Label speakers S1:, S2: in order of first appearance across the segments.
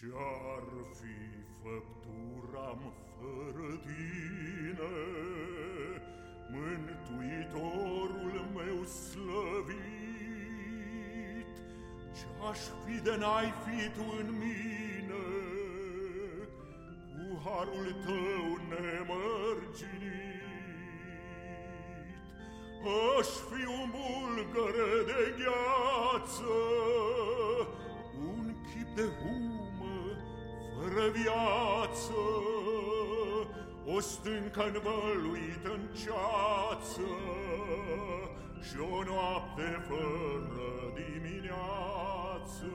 S1: Ce-ar fi făptura fără tine, Mântuitorul meu slăvit? Ce-aș fi de n-ai fi tu în mine, Cu harul tău nemărginit? Aș fi un bulgăre de gheață, Un chip de humă fără viață, O stâncă învăluită în ceață Și o noapte fără dimineață.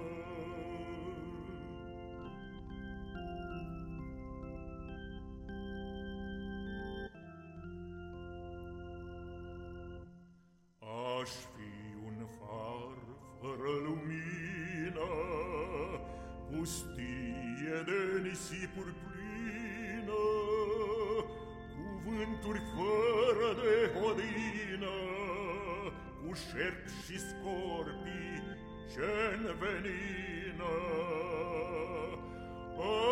S1: De nisipuri plină, Cuvânturi fără de hodină, Cu șerpi și scorpii ce-n venină.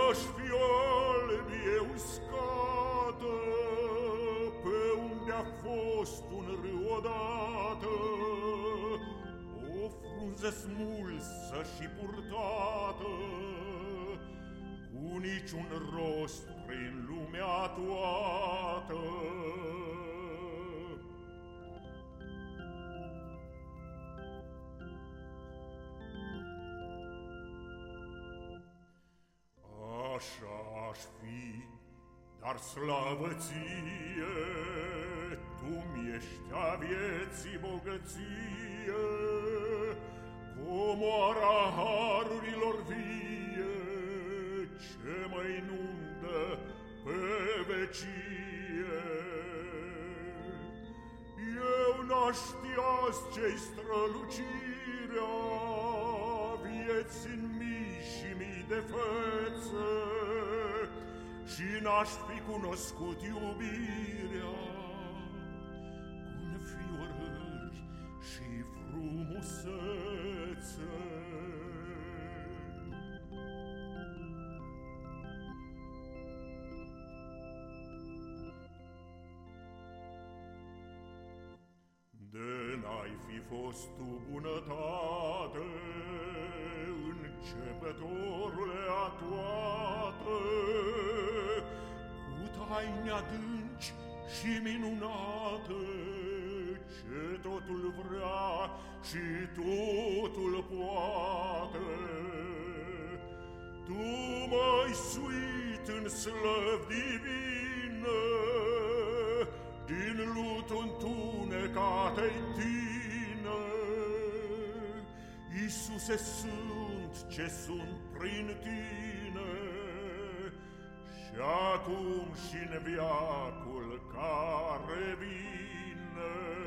S1: Aș fi albie uscată, Pe unde a fost un râu odată, O frunză smulsă și purtată, Cu niciun rost prin lumea toată. Așa aș fi, dar slavă ție, Tu mi-ești a vieții bogăție, Comoara harurilor vie, vecie. Eu n-aș ce-i strălucirea Vieții în mii și mii de fețe Și n-aș fi cunoscut iubirea n-ai fi fost tu bunătate, Începătorule a toate, Cu taine adânci și minunate, Ce totul vrea și totul poate. Tu m-ai suit în slăv divină, Din lutul întunecatei tine. Iisuse, sunt ce sunt prin tine, Și acum și în viacul care vine.